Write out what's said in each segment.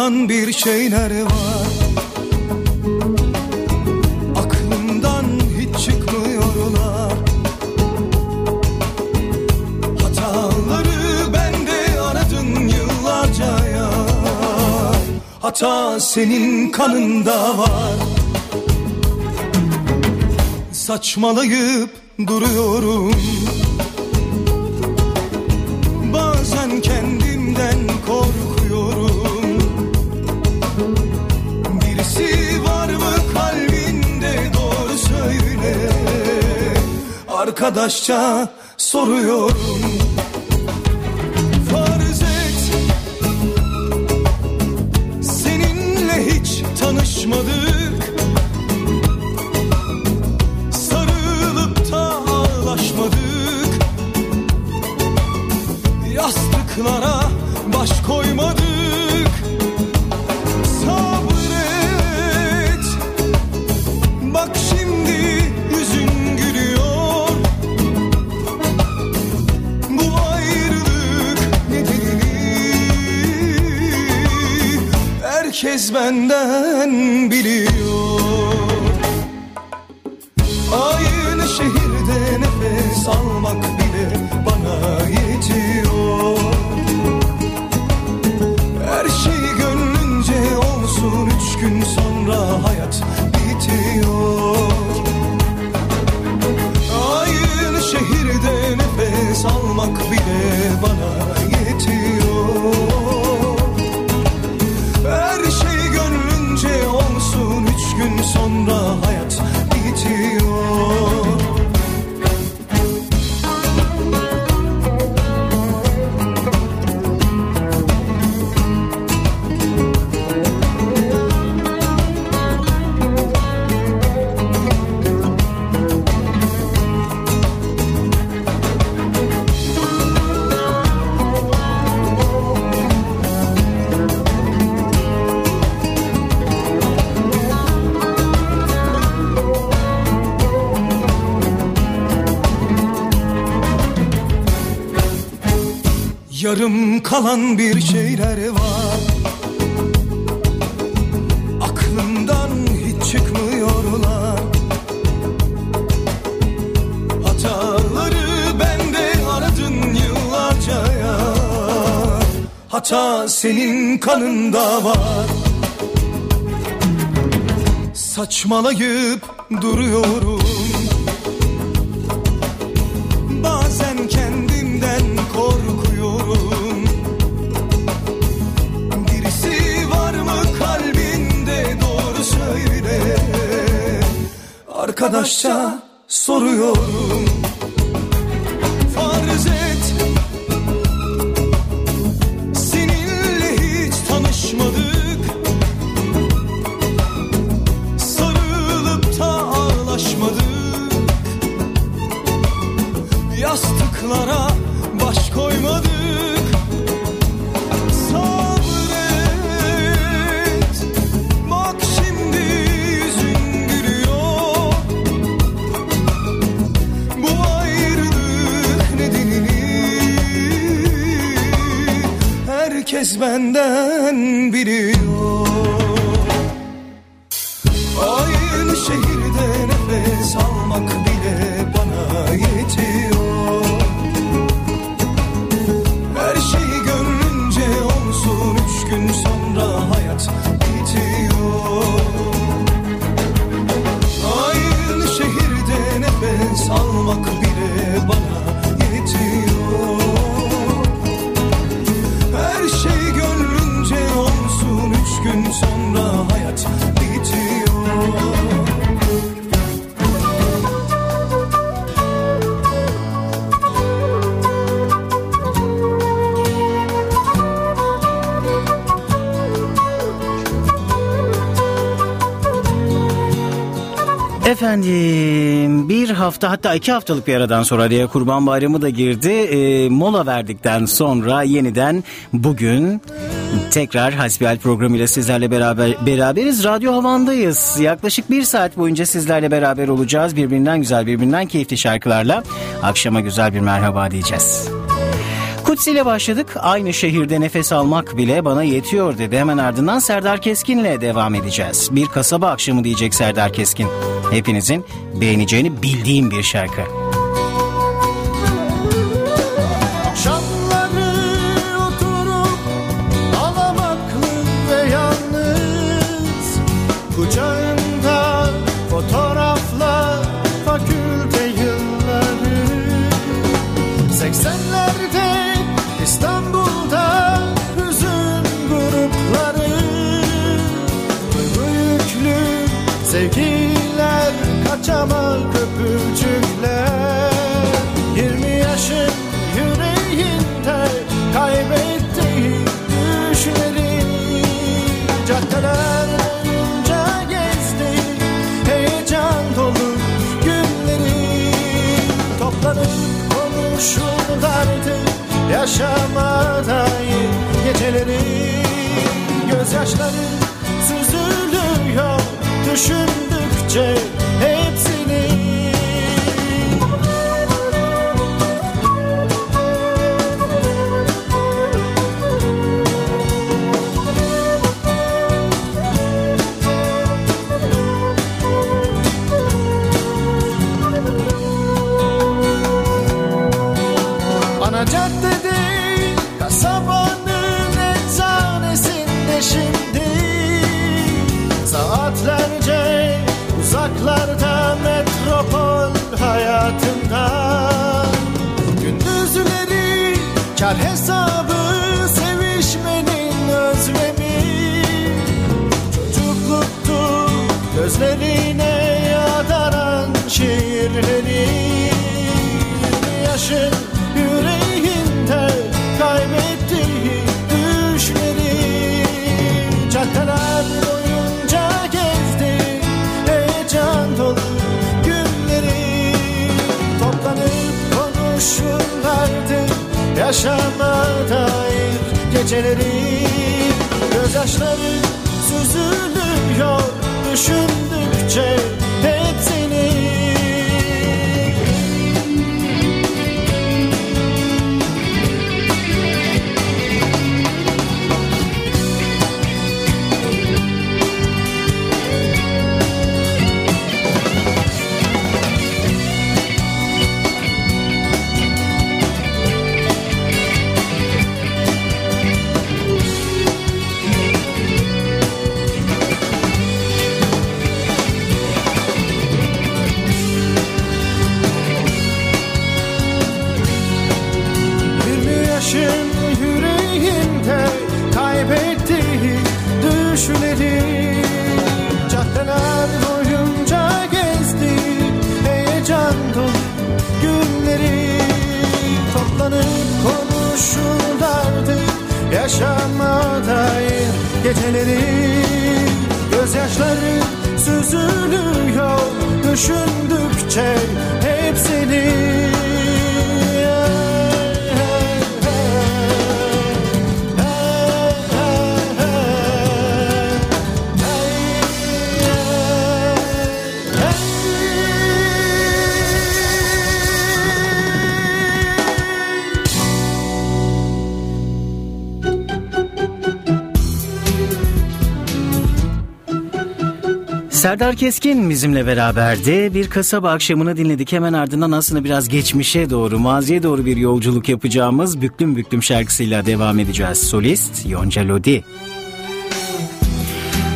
Yalan bir şeyler var. Aklımdan hiç çıkmıyorlar. Hataları bende aradın yıllarca ya. Hata senin kanında var. Saçmalayıp duruyorum. arkadaşça soruyorum. Benden. kalan bir şeyler var. Aklımdan hiç çıkmıyorlar. Hataları bende aradın yıllarca ya. Hata senin kanında var. Saçmalayıp duruyorum. arkadaşça soruyorum. Hafta hatta iki haftalık bir aradan sonra araya Kurban Bayramı da girdi. E, mola verdikten sonra yeniden bugün tekrar Hasbihal programıyla sizlerle beraber beraberiz. Radyo Havan'dayız. Yaklaşık bir saat boyunca sizlerle beraber olacağız. Birbirinden güzel, birbirinden keyifli şarkılarla akşama güzel bir merhaba diyeceğiz. Kutsi ile başladık. Aynı şehirde nefes almak bile bana yetiyor dedi. Hemen ardından Serdar Keskin'le devam edeceğiz. Bir kasaba akşamı diyecek Serdar Keskin. Hepinizin beğeneceğini bildiğim bir şarkı. Yaşama dair geceleri Gözyaşları süzülüyor düşündükçe hepsini. Ana caddede gözlerine yadaran şiirleri. Yaşın yüreğinde kaybettiği düşleri. Caddeler boyunca gezdi heyecan dolu günleri. Toplanıp konuşurlardı yaşama dair geceleri. Gözyaşları süzülüyor düşündükçe yaşama dair geceleri Gözyaşları süzülüyor. Düşündükçe Serdar Keskin bizimle beraberdi. Bir kasaba akşamını dinledik. Hemen ardından aslında biraz geçmişe doğru, maziye doğru bir yolculuk yapacağımız Büklüm Büklüm şarkısıyla devam edeceğiz. Solist Yonca Lodi.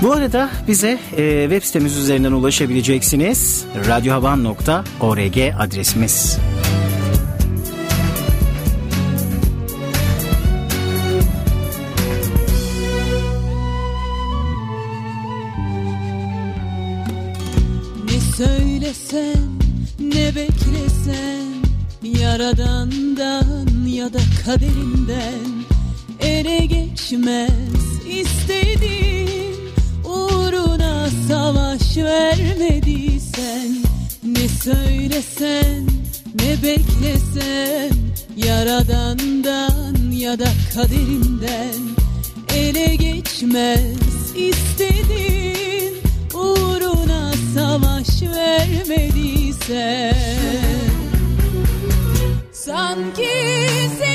Bu arada bize e, web sitemiz üzerinden ulaşabileceksiniz. radyohavan.org adresimiz. sen ne beklesen Yaradandan ya da kaderinden Ele geçmez istediğin Uğruna savaş vermediysen Ne söylesen ne beklesen Yaradandan ya da kaderinden Ele geçmez istediğin savaş vermediyse sanki sen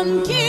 come. Keep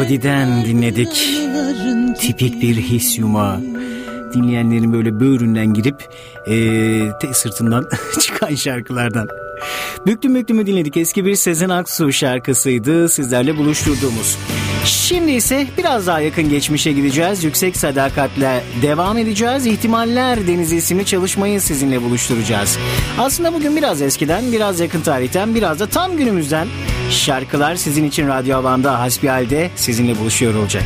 melodiden dinledik. Tipik bir his yumağı. Dinleyenlerin böyle böğründen girip ee, te sırtından çıkan şarkılardan. Büktüm büktümü dinledik. Eski bir Sezen Aksu şarkısıydı sizlerle buluşturduğumuz. Şimdi ise biraz daha yakın geçmişe gideceğiz. Yüksek Sadakat'le devam edeceğiz. İhtimaller Denizi isimli çalışmayı sizinle buluşturacağız. Aslında bugün biraz eskiden, biraz yakın tarihten, biraz da tam günümüzden Şarkılar sizin için Radyo Havan'da hasbihalde sizinle buluşuyor olacak.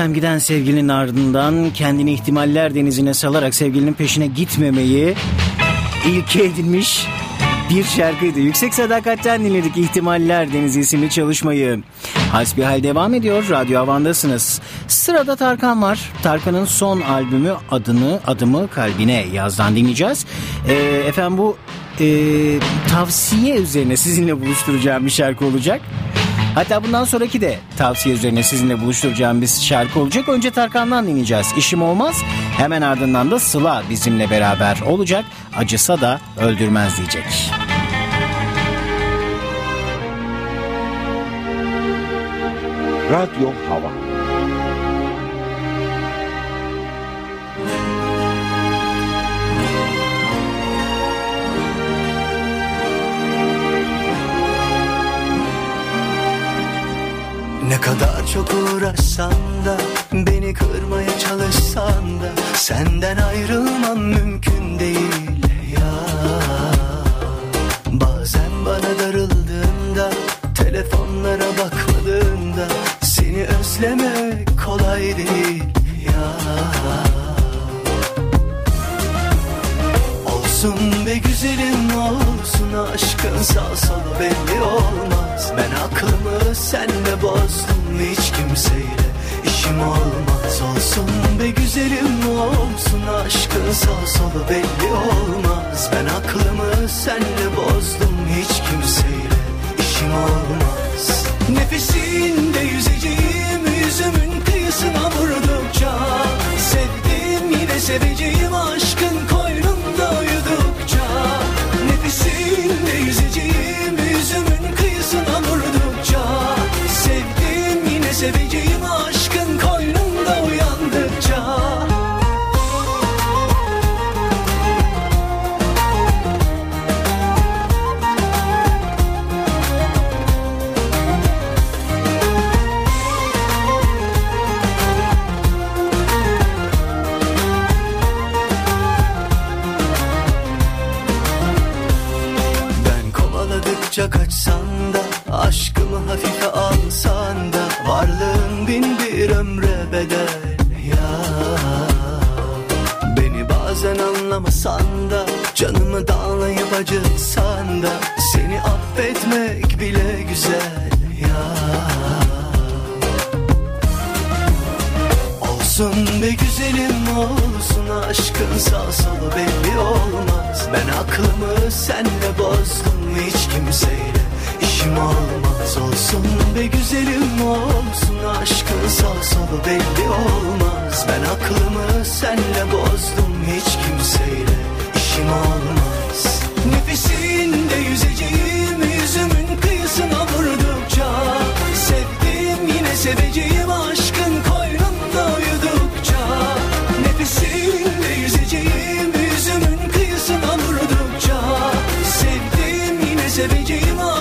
Efendim giden sevgilinin ardından kendini ihtimaller denizine salarak sevgilinin peşine gitmemeyi ilke edinmiş bir şarkıydı. Yüksek Sadakat'ten dinledik İhtimaller Denizi isimli çalışmayı. Hasbihal devam ediyor. Radyo Havan'dasınız. Sırada Tarkan var. Tarkan'ın son albümü adını Adımı Kalbine yazdan dinleyeceğiz. Ee, efendim bu e, tavsiye üzerine sizinle buluşturacağım bir şarkı olacak. Hatta bundan sonraki de tavsiye üzerine sizinle buluşturacağım bir şarkı olacak. Önce Tarkan'dan dinleyeceğiz. İşim olmaz. Hemen ardından da Sıla bizimle beraber olacak. Acısa da öldürmez diyecek. Radyo Hava Ne kadar çok uğraşsan da Beni kırmaya çalışsan da Senden ayrılmam mümkün değil ya. Bazen bana darıldığında Telefonlara bakmadığında Seni özlemek kolay değil Olsun be güzelim olsun aşkın sağ solu belli olmaz. Ben aklımı senle bozdum hiç kimseyle işim olmaz. Olsun be güzelim olsun aşkın sağ solu belli olmaz. Ben aklımı senle bozdum hiç kimseyle işim olmaz. Nefesinde yüzeceğim yüzümün kıyısına vurdukça Sevdim yine seveceğim aşkın koynunda kovaladıkça kaçsan da Aşkımı hafife alsan da Varlığın bin bir ömre bedel. Ya Beni bazen anlamasan da Canımı dağlayıp acıtsan da Seni affetmek bile güzel. Ya Olsun be güzelim olsun aşkın sağ solu belli olmaz. Ben aklımı senle bozdum hiç kimseyle? İşim olmaz Olsun be güzelim olsun. Aşkın sağ solu belli olmaz. Ben aklımı senle bozdum hiç kimseyle. İşim olmaz. Nefesinde yüzeceğim yüzümün kıyısına vurdukça Sevdim yine seveceğim aşkın seveceğim aşkın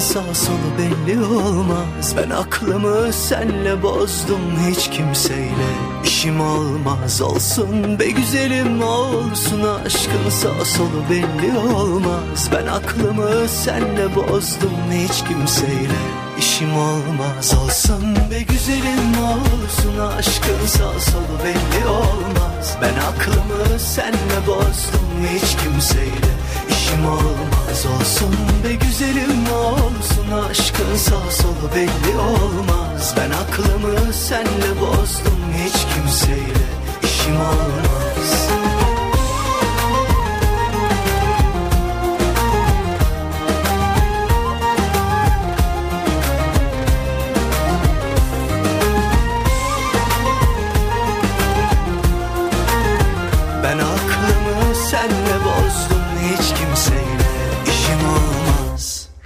sağ solu belli olmaz. Ben aklımı senle bozdum hiç kimseyle. İşim olmaz Olsun be güzelim olsun aşkın sağ solu belli olmaz. Ben aklımı senle bozdum hiç kimseyle. İşim olmaz Olsun be güzelim olsun aşkın sağ solu belli olmaz. Ben aklımı senle bozdum hiç kimseyle işim olmaz Olsun be güzelim olsun aşkın sağ solu belli olmaz. Ben aklımı senle bozdum hiç kimseyle işim olmaz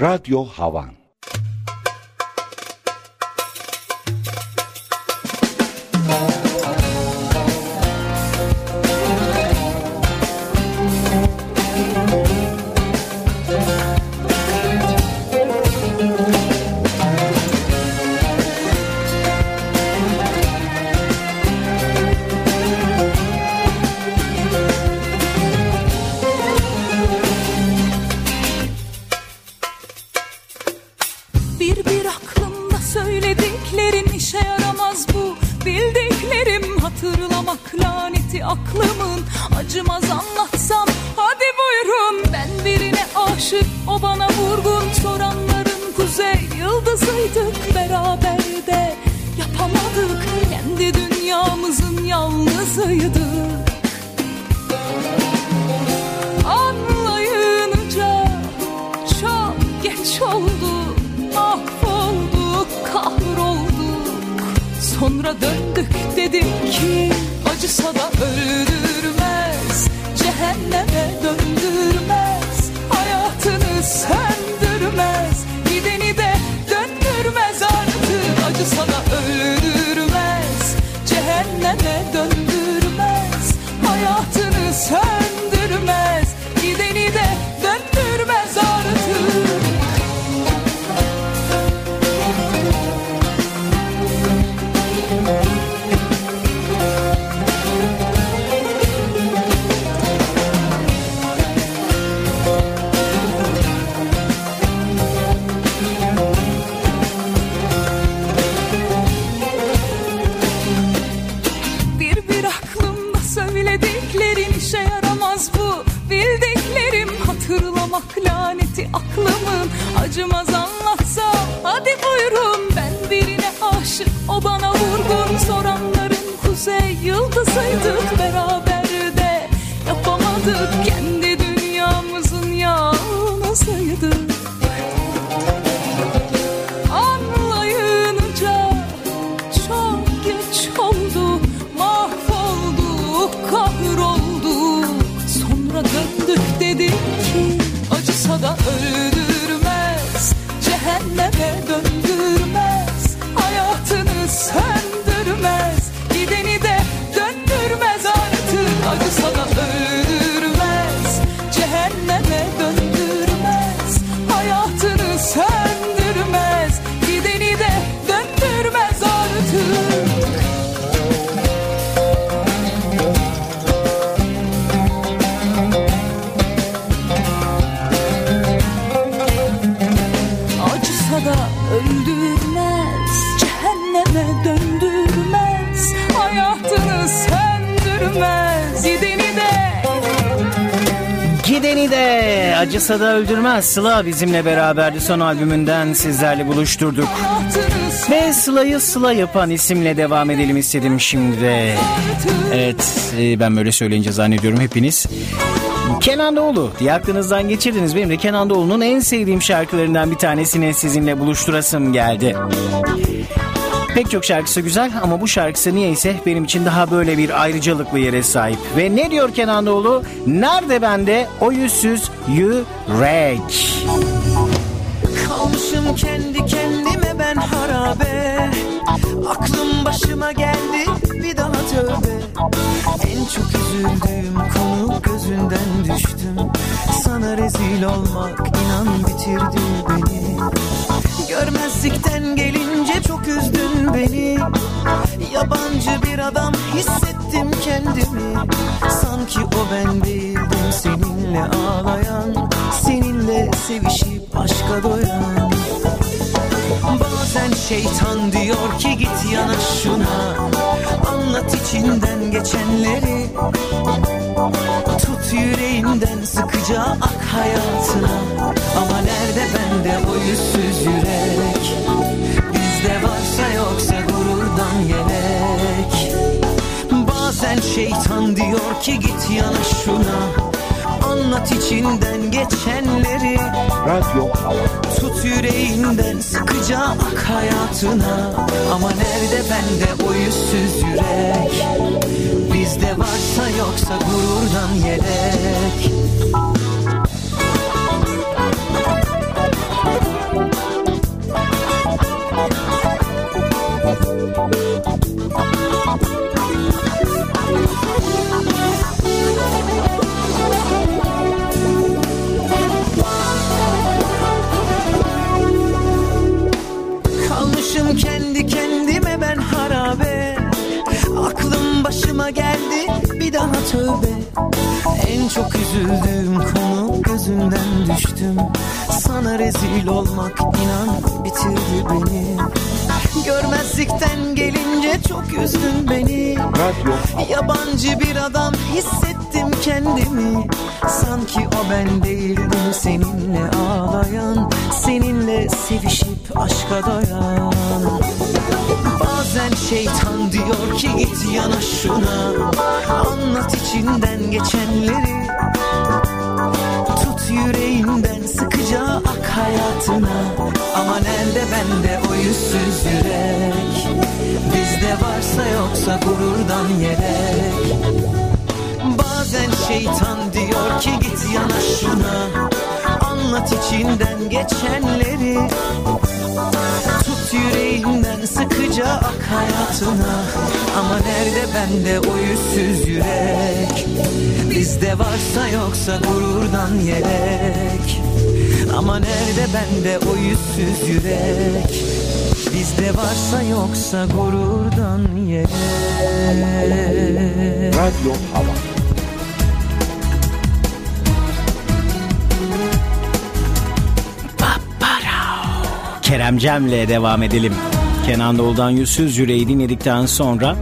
Radyo Havan Sonra döndük dedik ki Acısa da öldürmez Cehenneme döndürmez Hayatını söndürmez Gideni de döndürmez artık. Acısa da öldürmez Cehenneme döndürmez Hayatını söndürmez o bana de acısa da öldürmez. Sıla bizimle beraberdi son albümünden sizlerle buluşturduk. Ve Sıla'yı Sıla yapan isimle devam edelim istedim şimdi de. Evet e, ben böyle söyleyince zannediyorum hepiniz. Kenan Doğulu diye aklınızdan geçirdiniz. Benim de Kenan Doğulu'nun en sevdiğim şarkılarından bir tanesini sizinle buluşturasım geldi. Pek çok şarkısı güzel ama bu şarkısı niyeyse benim için daha böyle bir ayrıcalıklı yere sahip. Ve ne diyor Kenan Doğulu? Nerede bende o yüzsüz yürek? Kalmışım kendi kendime ben harabe Aklım başıma geldi bir daha tövbe En çok üzüldüğüm konu gözünden düştüm Sana rezil olmak inan bitirdi beni Görmezlikten gelince çok üzdün beni. Yabancı bir adam hissettim kendimi. Sanki o ben değildim seninle ağlayan Seninle sevişip aşka doyan. Bazen şeytan diyor ki git yana şuna. Anlat içinden geçenleri. Tut yüreğinden sıkıca ak hayatına. Ama nerede bende o yüzsüz yürek Varsa yoksa gururdan yelek. Bazen şeytan diyor ki git yana şuna. Anlat içinden geçenleri. Radyo Tut yüreğinden sıkıca ak hayatına. Ama nerede bende o yüzsüz yürek? Bizde varsa yoksa gururdan yelek tövbe. Be En çok üzüldüğüm konu gözünden düştüm. Sana rezil olmak inan bitirdi beni. Görmezlikten gelince çok üzdün beni. Radyo. Yabancı bir adam hissettim kendimi. Sanki o ben değildim seninle ağlayan Seninle sevişip aşka doyan Bazen şeytan diyor ki git yana şuna. Anlat içinden geçenleri. Tut yüreğinden sıkıca ak hayatına. Ama nerede bende o yüzsüz yürek? Bizde varsa yoksa gururdan yelek Bazen şeytan diyor ki git yana şuna. Anlat içinden geçenleri. Tut yüreğinden sıkıca ak hayatına. Ama nerede bende o yüzsüz yürek? Bizde varsa yoksa gururdan yelek. Ama nerede bende o yüzsüz yürek? Bizde varsa yoksa gururdan yelek. Radyo Hava. Kerem Cem'le devam edelim. Kenan Doğulu'dan Yüzsüz Yüreği dinledikten sonra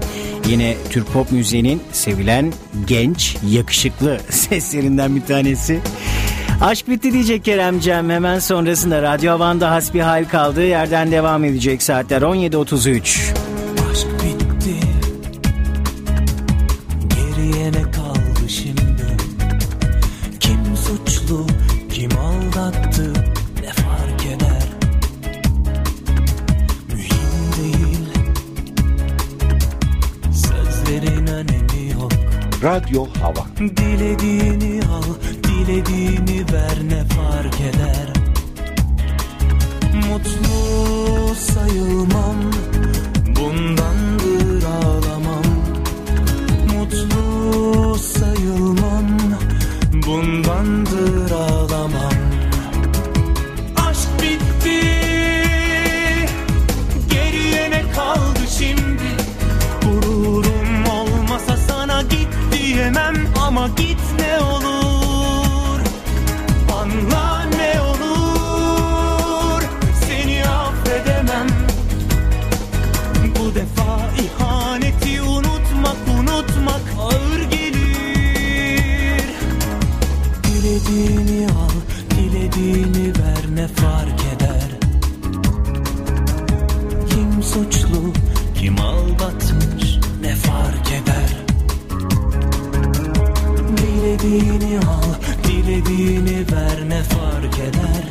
yine Türk pop müziğinin sevilen genç, yakışıklı seslerinden bir tanesi. Aşk bitti diyecek Kerem Cem. Hemen sonrasında Radyo Havan'da hasbihal kaldığı yerden devam edecek saatler 17.33. Radyo Hava. Dilediğini suçlu, kim aldatmış? Ne fark eder? Dilediğini al, dilediğini ver. Ne fark eder?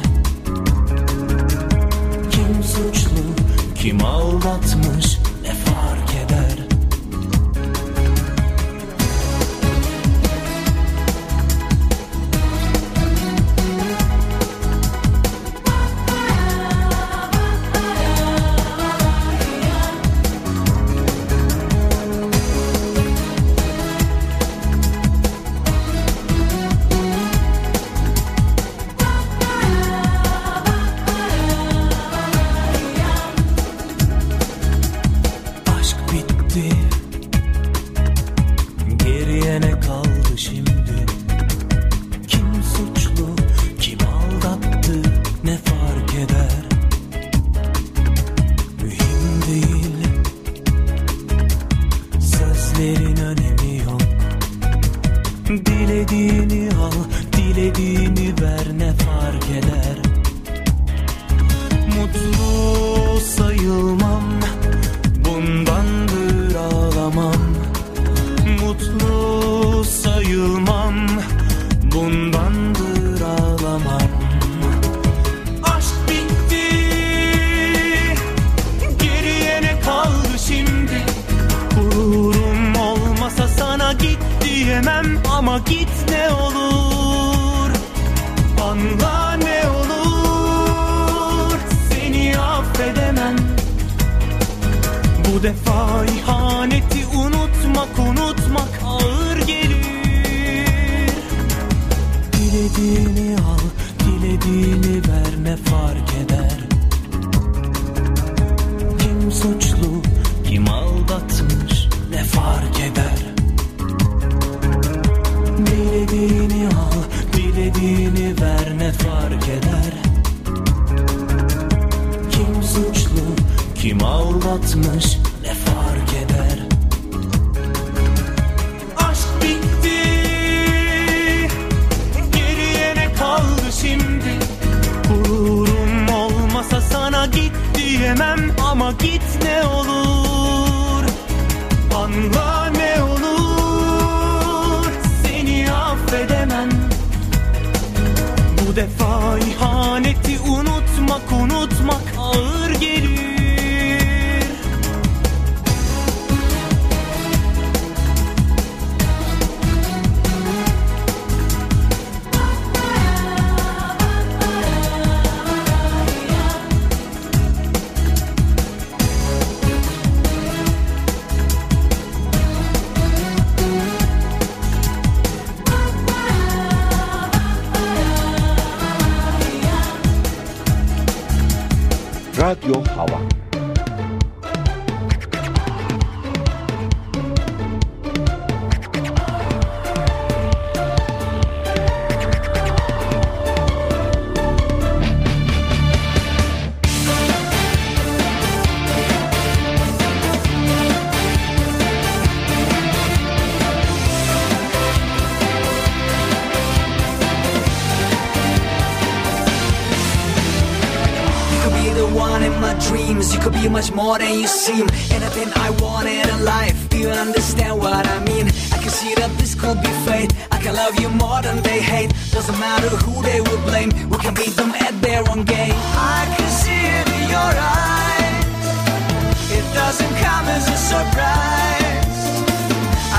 Kim suçlu, kim aldatmış bu defa ihaneti unutmak unutmak ağır gelir. Dilediğini al, dilediğini ver ne fark eder. Kim suçlu, kim aldatmış ne fark eder? İstediğini al dilediğini ver ne fark eder. Kim suçlu kim aldatmış diyemem Ama git ne olur. Anla dreams. You could be much more than you seem. Anything I wanted in life. Do you understand what I mean? I can see that this could be fate. I can love you more than they hate. Doesn't matter who they will blame. We can beat them at their own game. I can see it in your eyes. It doesn't come as a surprise.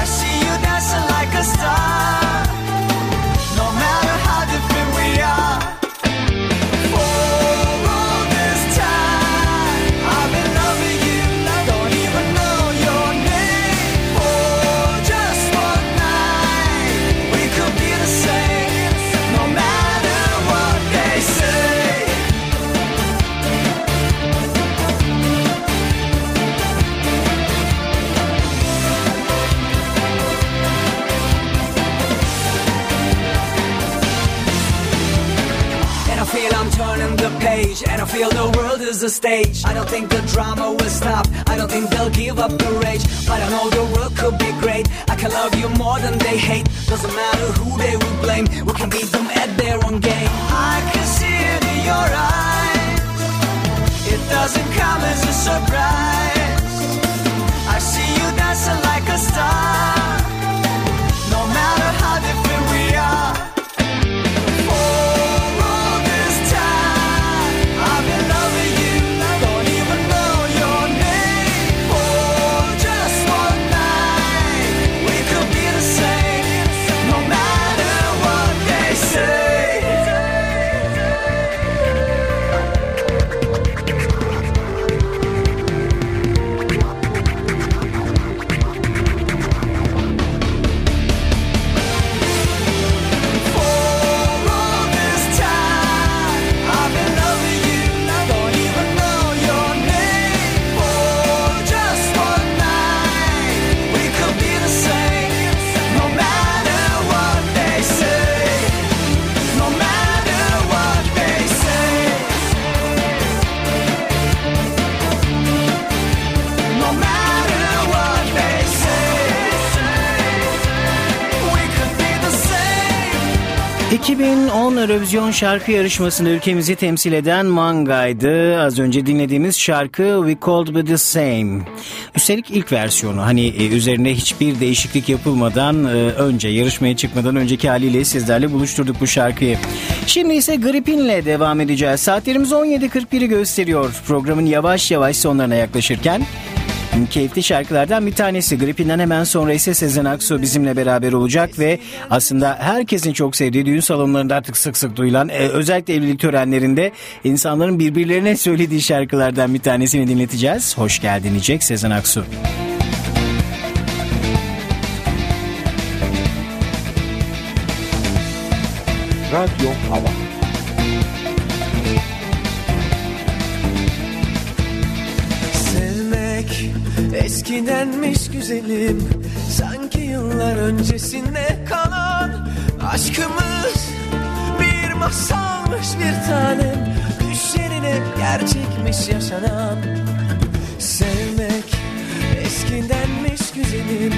I see you dancing like a star. And I feel the world is a stage. I don't think the drama will stop. I don't think they'll give up the rage. But I know the world could be great. I can love you more than they hate. Doesn't matter who they will blame. We can beat them at their own game. I can see it in your eyes. It doesn't come as a surprise. I see you dancing like a star Eurovision şarkı yarışmasında ülkemizi temsil eden Manga'ydı. Az önce dinlediğimiz şarkı We Could Be The Same. Üstelik ilk versiyonu hani e, üzerine hiçbir değişiklik yapılmadan e, önce yarışmaya çıkmadan önceki haliyle sizlerle buluşturduk bu şarkıyı. Şimdi ise Gripin'le devam edeceğiz. Saatlerimiz 17.41'i gösteriyor. Programın yavaş yavaş sonlarına yaklaşırken keyifli şarkılardan bir tanesi. Gripin'den hemen sonra ise Sezen Aksu bizimle beraber olacak ve aslında herkesin çok sevdiği düğün salonlarında artık sık sık duyulan e, özellikle evlilik törenlerinde insanların birbirlerine söylediği şarkılardan bir tanesini dinleteceğiz. Hoş geldin diyecek Sezen Aksu. Radyo Hava eskidenmiş güzelim Sanki yıllar öncesinde kalan Aşkımız. Bir masalmış bir tanem Düş yerine gerçekmiş yaşanan. Sevmek eskindenmiş güzelim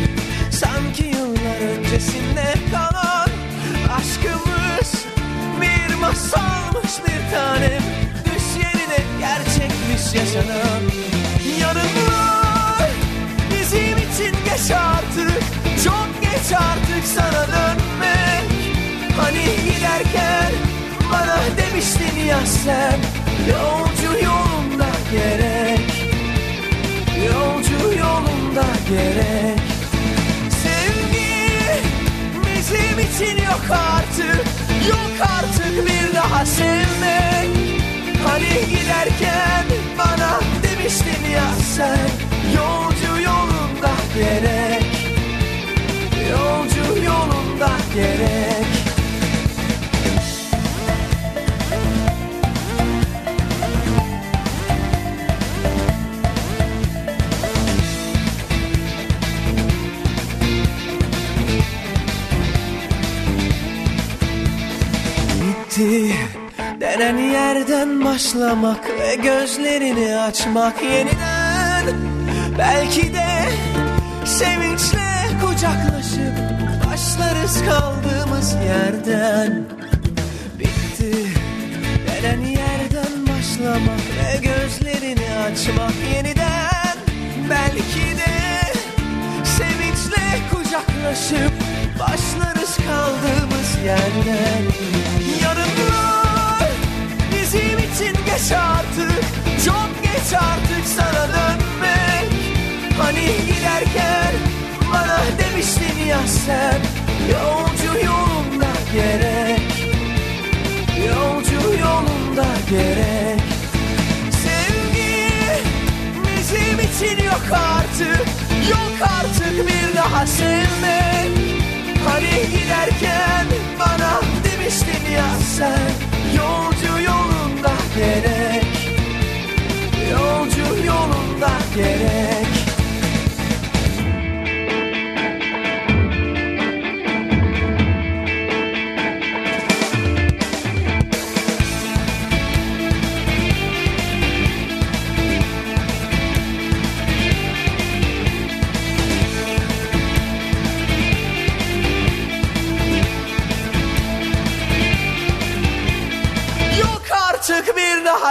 Sanki yıllar öncesinde kalan Aşkımız. Bir masalmış bir tanem Düş yerine gerçekmiş yaşanan geç artık Çok geç artık sana dönmek. Hani giderken bana demiştin ya sen Yolcu yolunda gerek. Yolcu yolunda gerek. Sevgi bizim için yok artık Yok artık bir daha sevmek. Hani giderken bana demiştin ya sen Yolcu yolunda gerek. Yolcu yolunda gerek. Bitti. Denen yerden başlamak ve gözlerini açmak yeniden. Belki de sevinçle kucaklaşıp başlarız kaldığımız yerden. Bitti. Denen yerden başlamak ve gözlerini açmak yeniden. Belki de sevinçle kucaklaşıp başlarız kaldığımız yerden. Yarınlar bizim için geç artık sen Yolcu yolunda gerek. Yolcu yolunda gerek. Sevgi bizim için yok artık. Yok artık bir daha sevmek. Hani giderken bana demiştin ya sen. Yolcu yolunda gerek. Yolcu yolunda gerek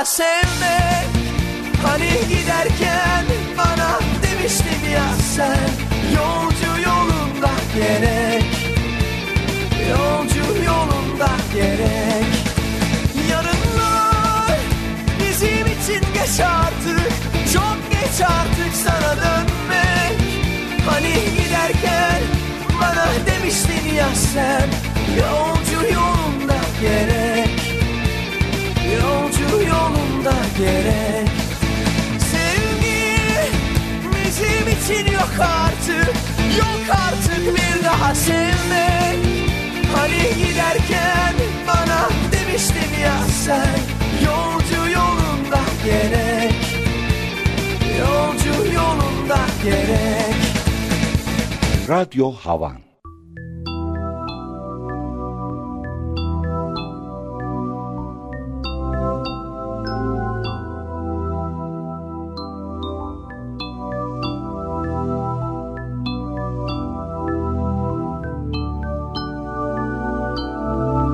sevmek. Hani giderken bana demiştin ya sen Yolcu yolunda gerek Yolcu yolunda gerek. Yarınlar bizim için geç artık Çok geç artık sana dönmek. Hani giderken bana demiştin ya sen Yolcu yolunda gerek gerek. Sevgi bizim için yok artık. Yok artık bir daha sevmek. Hani giderken bana demiştin ya sen Yolcu yolunda gerek. Yolcu yolunda gerek. Radyo Havan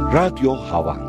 Radyo Havan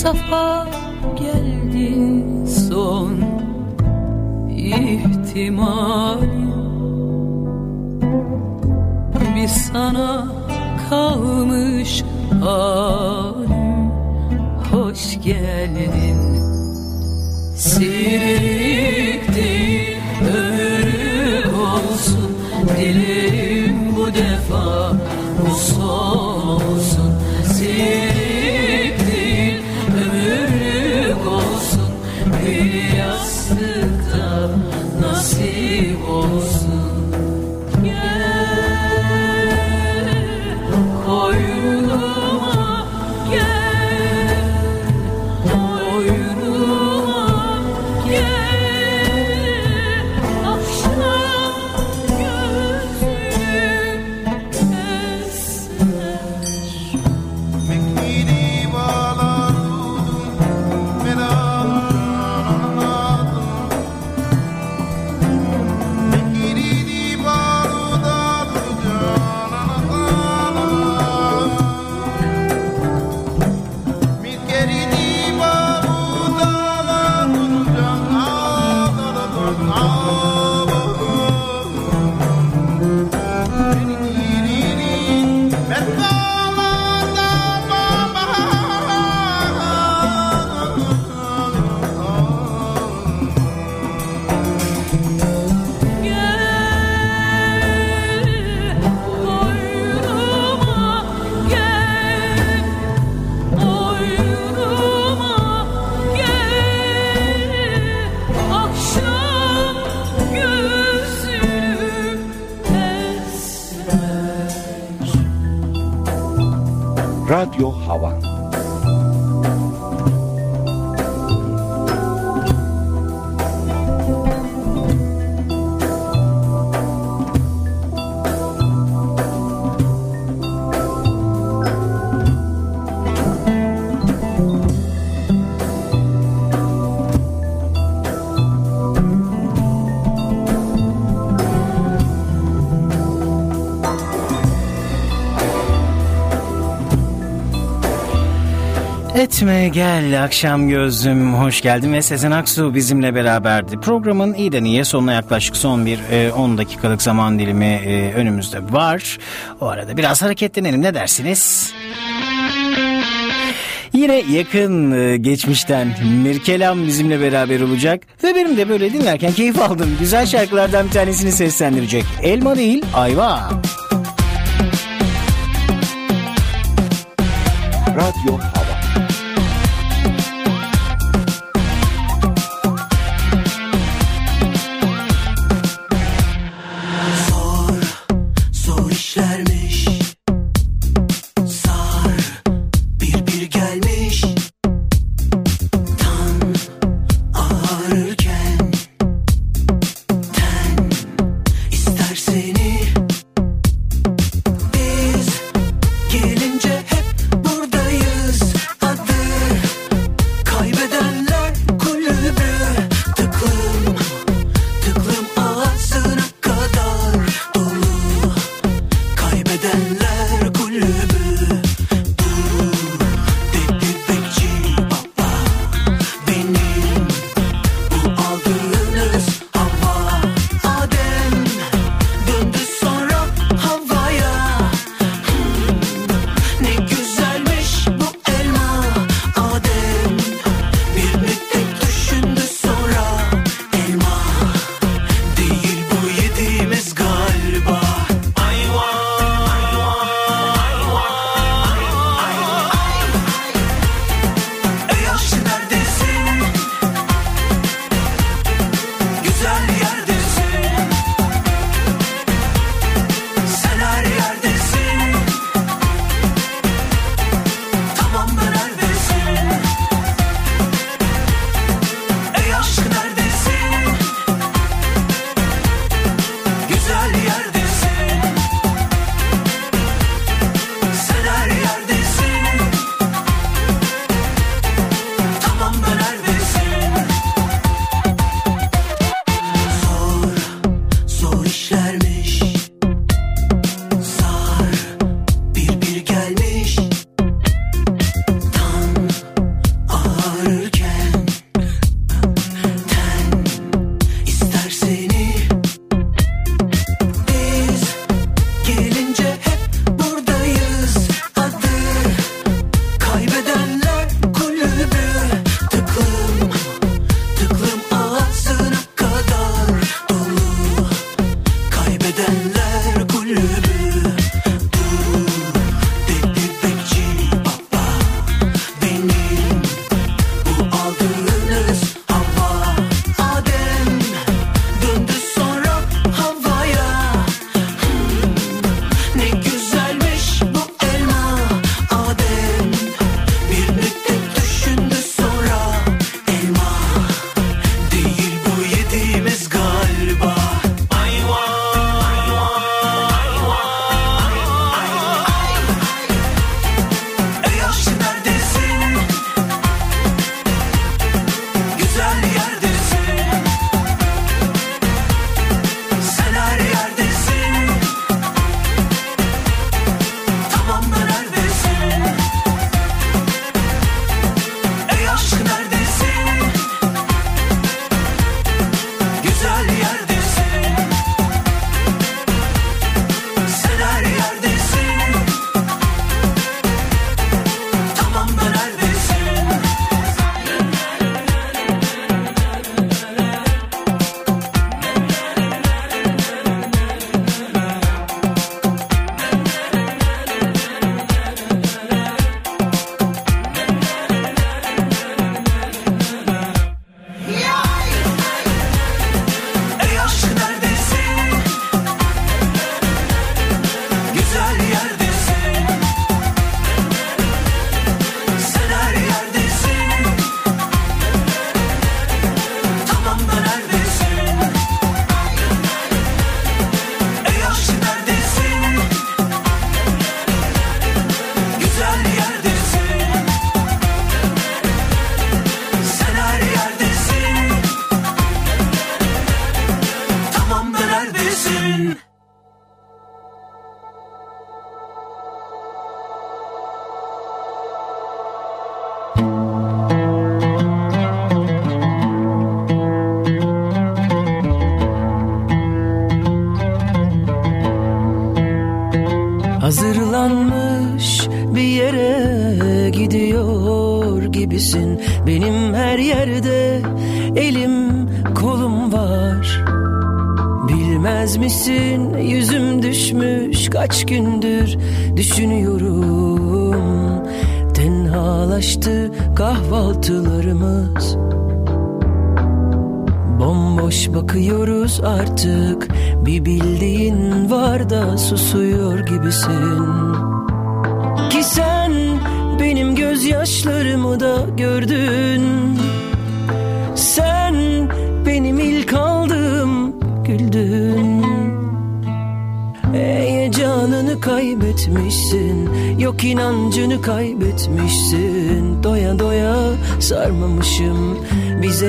Safa geldin son ihtimalim Bir sana kalmış halim Hoş geldin. Silik Etme gel akşam gözüm hoş geldin ve Sezen Aksu bizimle beraberdi. Programın iyi de niye sonuna yaklaşık son bir e, 10 dakikalık zaman dilimi e, önümüzde var. O arada biraz hareketlenelim ne dersiniz? Yine yakın e, geçmişten Mirkelam bizimle beraber olacak ve benim de böyle dinlerken keyif aldığım güzel şarkılardan bir tanesini seslendirecek. Elma değil ayva. Radyo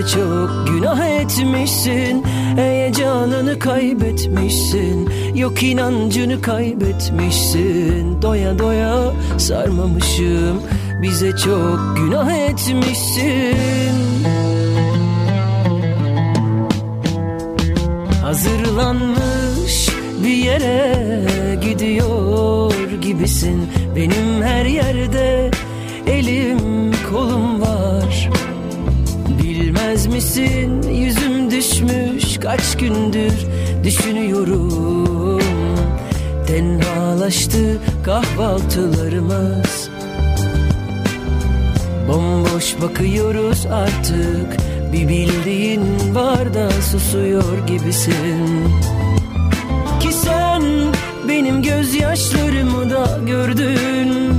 Bize çok günah etmişsin. Heyecanını kaybetmişsin. Yok inancını kaybetmişsin. Doya doya sarmamışım. Bize çok günah etmişsin. Hazırlanmış bir yere gidiyor gibisin. Benim her yerde elim kolum var Bilmez misin? Yüzüm düşmüş kaç gündür düşünüyorum. Tenhalaştı kahvaltılarımız. Bomboş bakıyoruz artık. Bir bildiğin var da susuyor gibisin. Ki sen benim gözyaşlarımı da gördün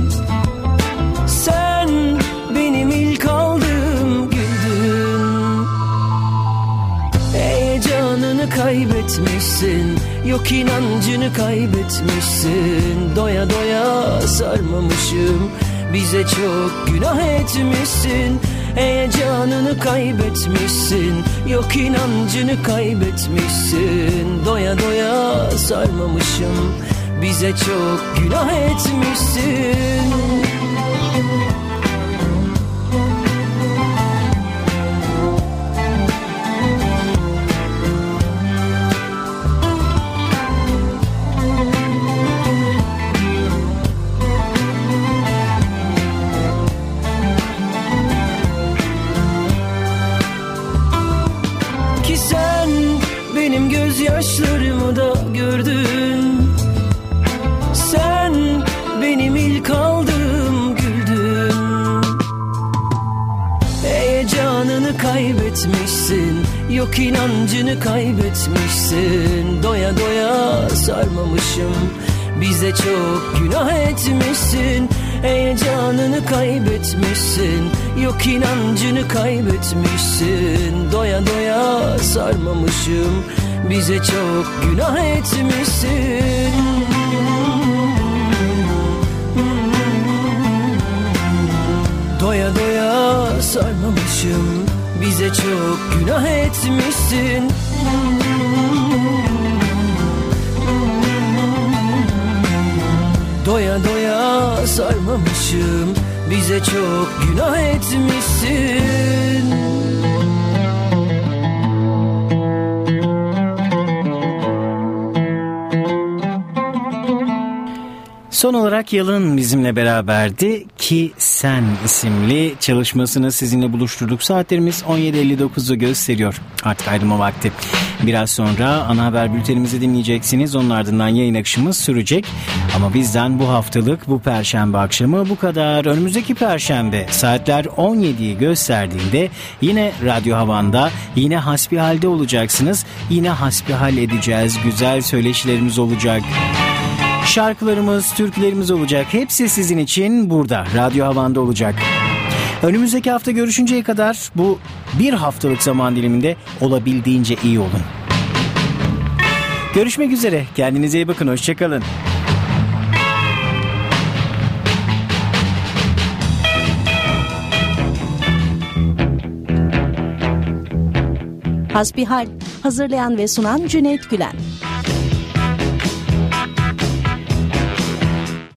kaybetmişsin. Yok inancını kaybetmişsin. Doya doya sarmamışım. Bize çok günah etmişsin. Heyecanını kaybetmişsin Yok inancını kaybetmişsin. Doya doya sarmamışım. Bize çok günah etmişsin Yok inancını kaybetmişsin. Doya doya sarmamışım. Bize çok günah etmişsin. Heyecanını kaybetmişsin. Yok inancını kaybetmişsin. Doya doya sarmamışım. Bize çok günah etmişsin. Doya doya sarmamışım Bize çok günah etmişsin. Doya doya sarmamışım Bize çok günah etmişsin Son olarak Yalın bizimle beraberdi ki Sen isimli çalışmasını sizinle buluşturduk. Saatlerimiz 17.59'u gösteriyor. Artık ayrılma vakti. Biraz sonra ana haber bültenimizi dinleyeceksiniz. Onun ardından yayın akışımız sürecek. Ama bizden bu haftalık bu perşembe akşamı bu kadar. Önümüzdeki perşembe saatler 17'yi gösterdiğinde yine Radyo Havan'da yine hasbihalde olacaksınız. Yine hasbihal edeceğiz. Güzel söyleşilerimiz olacak. Şarkılarımız, türkülerimiz olacak. Hepsi sizin için burada. Radyo Havan'da olacak. Önümüzdeki hafta görüşünceye kadar bu bir haftalık zaman diliminde olabildiğince iyi olun. Görüşmek üzere. Kendinize iyi bakın. Hoşçakalın. Hasbihal hazırlayan ve sunan Cüneyt Gülen.